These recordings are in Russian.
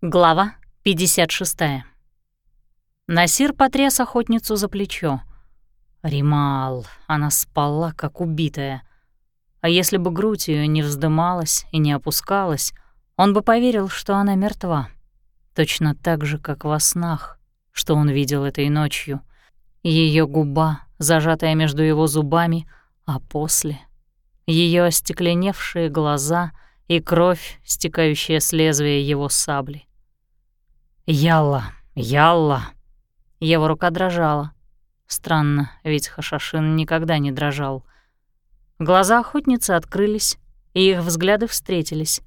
Глава 56. Насир потряс охотницу за плечо. Римал, она спала, как убитая. А если бы грудь ее не вздымалась и не опускалась, он бы поверил, что она мертва. Точно так же, как во снах, что он видел этой ночью. Ее губа, зажатая между его зубами, а после — ее остекленевшие глаза и кровь, стекающая с лезвия его сабли. «Ялла, Ялла!» Его рука дрожала. Странно, ведь Хашашин никогда не дрожал. Глаза охотницы открылись, и их взгляды встретились.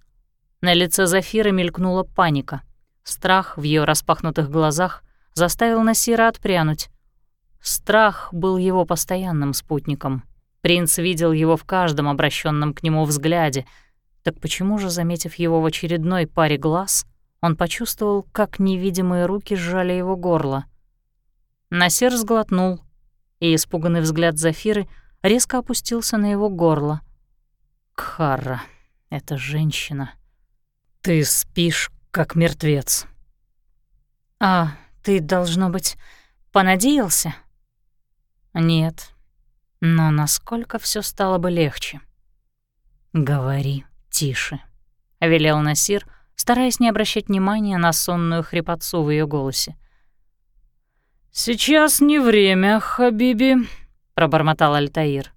На лице Зафиры мелькнула паника. Страх в ее распахнутых глазах заставил Насира отпрянуть. Страх был его постоянным спутником. Принц видел его в каждом обращенном к нему взгляде. Так почему же, заметив его в очередной паре глаз, он почувствовал, как невидимые руки сжали его горло. Насер сглотнул, и испуганный взгляд Зафиры резко опустился на его горло. «Кхара, это женщина. Ты спишь, как мертвец». «А, ты, должно быть, понадеялся?» «Нет, но насколько все стало бы легче?» «Говори тише», — велел Насир, — стараясь не обращать внимания на сонную хрипотцу в ее голосе. «Сейчас не время, Хабиби», — пробормотал Альтаир.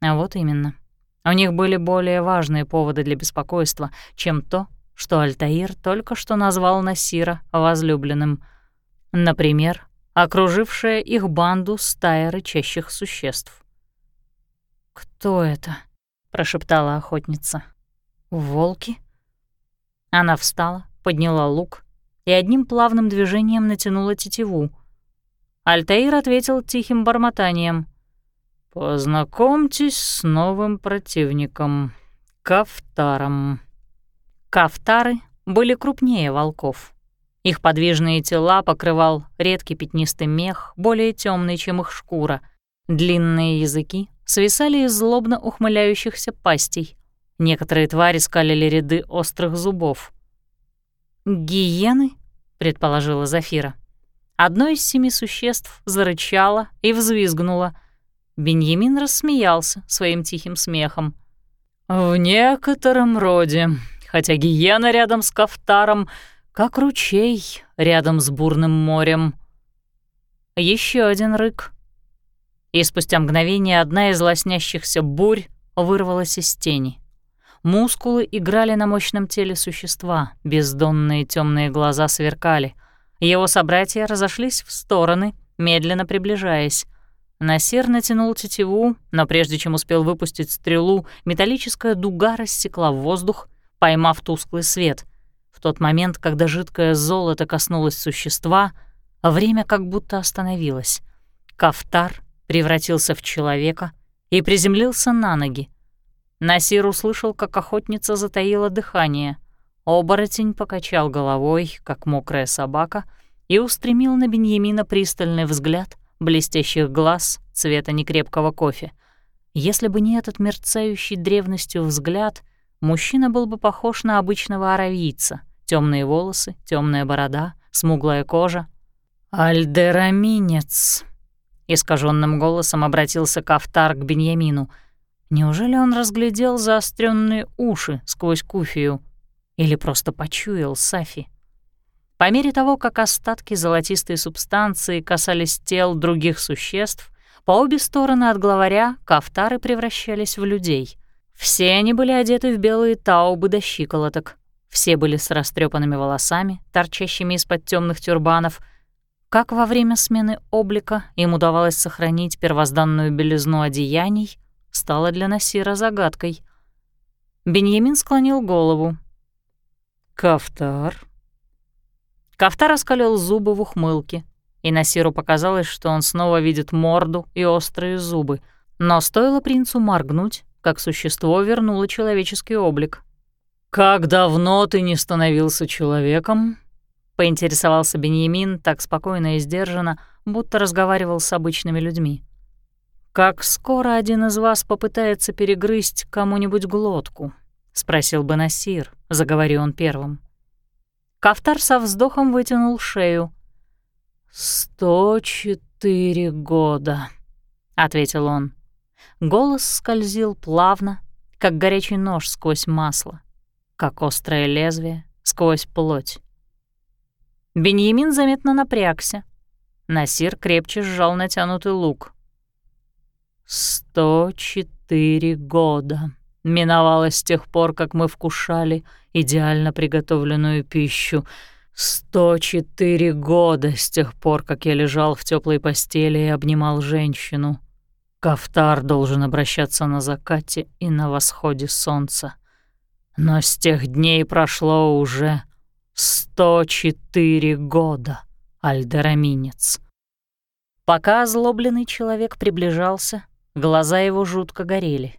А вот именно. У них были более важные поводы для беспокойства, чем то, что Альтаир только что назвал Насира возлюбленным. Например, окружившая их банду стая рычащих существ. «Кто это?» — прошептала охотница. «Волки?» Она встала, подняла лук и одним плавным движением натянула тетиву. Альтаир ответил тихим бормотанием. «Познакомьтесь с новым противником, Кафтаром». Кафтары были крупнее волков. Их подвижные тела покрывал редкий пятнистый мех, более темный, чем их шкура. Длинные языки свисали из злобно ухмыляющихся пастей. Некоторые твари скалили ряды острых зубов. «Гиены?» — предположила Зафира. Одно из семи существ зарычало и взвизгнуло. Беньямин рассмеялся своим тихим смехом. «В некотором роде, хотя гиена рядом с Кафтаром, как ручей рядом с бурным морем». Еще один рык. И спустя мгновение одна из лоснящихся бурь вырвалась из тени. Мускулы играли на мощном теле существа, бездонные темные глаза сверкали. Его собратья разошлись в стороны, медленно приближаясь. Насир натянул тетиву, но прежде чем успел выпустить стрелу, металлическая дуга рассекла воздух, поймав тусклый свет. В тот момент, когда жидкое золото коснулось существа, время как будто остановилось. Кафтар превратился в человека и приземлился на ноги, Насир услышал, как охотница затаила дыхание. Оборотень покачал головой, как мокрая собака, и устремил на Беньямина пристальный взгляд блестящих глаз цвета некрепкого кофе. Если бы не этот мерцающий древностью взгляд, мужчина был бы похож на обычного аравийца. Темные волосы, темная борода, смуглая кожа. «Альдераминец», — искаженным голосом обратился Кафтар к Беньямину — Неужели он разглядел заостренные уши сквозь куфию или просто почуял Сафи? По мере того, как остатки золотистой субстанции касались тел других существ, по обе стороны от главаря кафтары превращались в людей. Все они были одеты в белые таубы до щиколоток. Все были с растрепанными волосами, торчащими из-под темных тюрбанов. Как во время смены облика им удавалось сохранить первозданную белизну одеяний — стало для Насира загадкой. Беньямин склонил голову. «Кафтар?» Кафтар оскалил зубы в ухмылке, и Насиру показалось, что он снова видит морду и острые зубы. Но стоило принцу моргнуть, как существо вернуло человеческий облик. «Как давно ты не становился человеком?» — поинтересовался Беньямин так спокойно и сдержанно, будто разговаривал с обычными людьми. «Как скоро один из вас попытается перегрызть кому-нибудь глотку?» — спросил бы Насир, заговорил он первым. Кафтар со вздохом вытянул шею. «Сто четыре года», — ответил он. Голос скользил плавно, как горячий нож сквозь масло, как острое лезвие сквозь плоть. Беньямин заметно напрягся. Насир крепче сжал натянутый лук. «Сто четыре года», миновало с тех пор, как мы вкушали идеально приготовленную пищу. Сто четыре года с тех пор, как я лежал в теплой постели и обнимал женщину. Кафтар должен обращаться на закате и на восходе солнца. Но с тех дней прошло уже сто четыре года, альдераминец. Пока озлобленный человек приближался, глаза его жутко горели.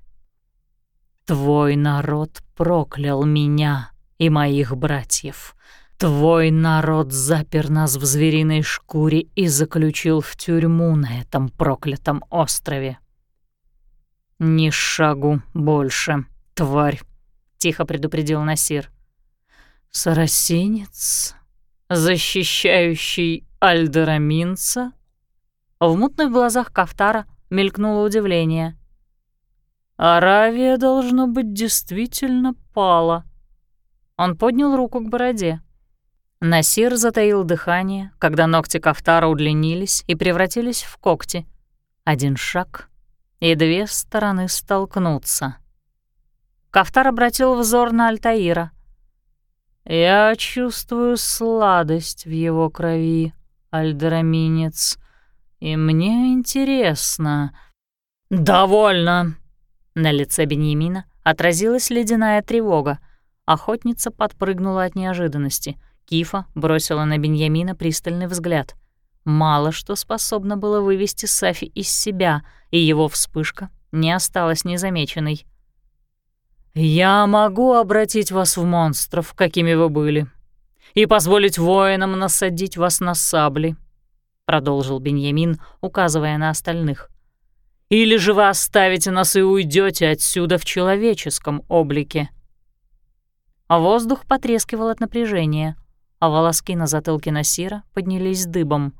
Твой народ проклял меня и моих братьев. Твой народ запер нас в звериной шкуре и заключил в тюрьму на этом проклятом острове. «Ни шагу больше, тварь», — тихо предупредил Насир. «Сарасинец, защищающий Альдераминца?» В мутных глазах Кафтара мелькнуло удивление. Аравия, должно быть, действительно пала. Он поднял руку к бороде. Насир затаил дыхание, когда ногти Кафтара удлинились и превратились в когти. Один шаг, и две стороны столкнутся. Кафтар обратил взор на Альтаира. «Я чувствую сладость в его крови, альдраминец, и мне интересно...» «Довольно!» На лице Беньямина отразилась ледяная тревога. Охотница подпрыгнула от неожиданности. Кифа бросила на Беньямина пристальный взгляд. Мало что способно было вывести Сафи из себя, и его вспышка не осталась незамеченной. «Я могу обратить вас в монстров, какими вы были, и позволить воинам насадить вас на сабли», — продолжил Беньямин, указывая на остальных. Или же вы оставите нас и уйдете отсюда в человеческом облике?» А воздух потрескивал от напряжения, а волоски на затылке Насира поднялись дыбом.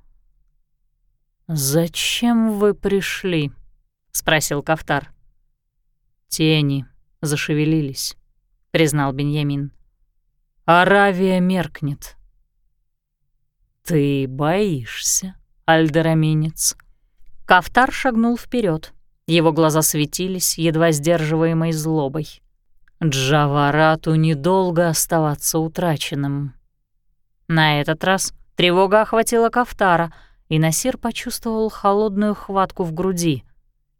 «Зачем вы пришли?» — спросил Кафтар. «Тени зашевелились», — признал Беньямин. «Аравия меркнет». «Ты боишься, альдераминец?» Кафтар шагнул вперед. Его глаза светились, едва сдерживаемой злобой. Джаварату недолго оставаться утраченным. На этот раз тревога охватила Кафтара, и Насир почувствовал холодную хватку в груди.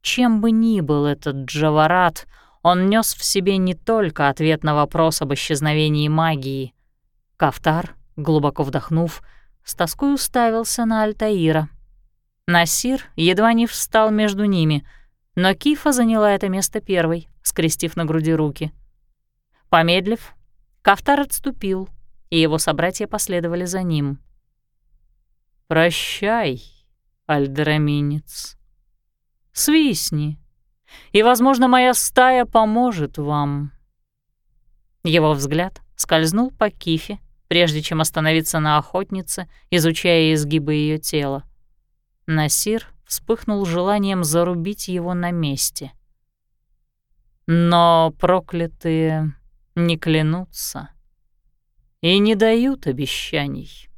Чем бы ни был этот Джаварат, он нес в себе не только ответ на вопрос об исчезновении магии. Кафтар, глубоко вдохнув, с тоской уставился на Альтаира — Насир едва не встал между ними, но Кифа заняла это место первой, скрестив на груди руки. Помедлив, Кафтар отступил, и его собратья последовали за ним. «Прощай, альдраминец. Свистни, и, возможно, моя стая поможет вам». Его взгляд скользнул по Кифе, прежде чем остановиться на охотнице, изучая изгибы ее тела. Насир вспыхнул желанием зарубить его на месте. Но проклятые не клянутся и не дают обещаний.